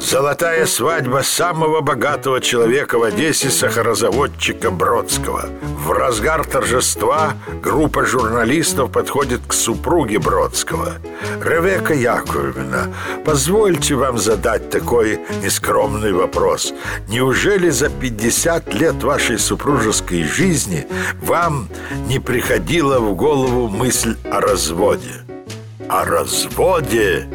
Золотая свадьба самого богатого человека в Одессе сахарозаводчика Бродского. В разгар торжества группа журналистов подходит к супруге Бродского. Ревека Яковлевна, позвольте вам задать такой нескромный вопрос. Неужели за 50 лет вашей супружеской жизни вам не приходила в голову мысль о разводе? О разводе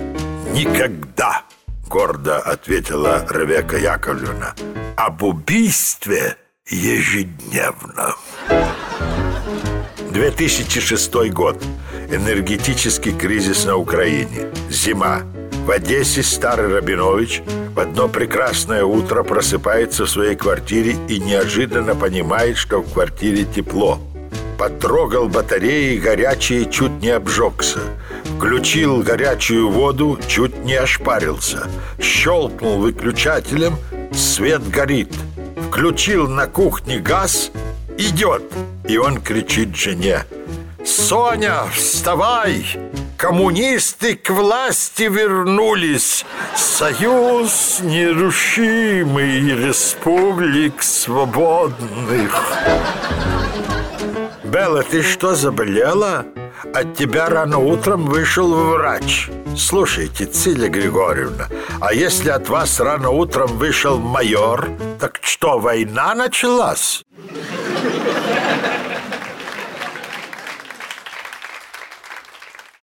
никогда! Гордо ответила Ревека Яковлевна. Об убийстве ежедневно. 2006 год. Энергетический кризис на Украине. Зима. В Одессе старый Рабинович в одно прекрасное утро просыпается в своей квартире и неожиданно понимает, что в квартире тепло. Потрогал батареи горячие, чуть не обжегся. Включил горячую воду, чуть не ошпарился. Щелкнул выключателем, свет горит. Включил на кухне газ, идет. И он кричит жене. «Соня, вставай! Коммунисты к власти вернулись! Союз нерушимый республик свободных!» Белла, ты что, заболела? От тебя рано утром вышел врач. Слушайте, Циля Григорьевна, а если от вас рано утром вышел майор, так что, война началась?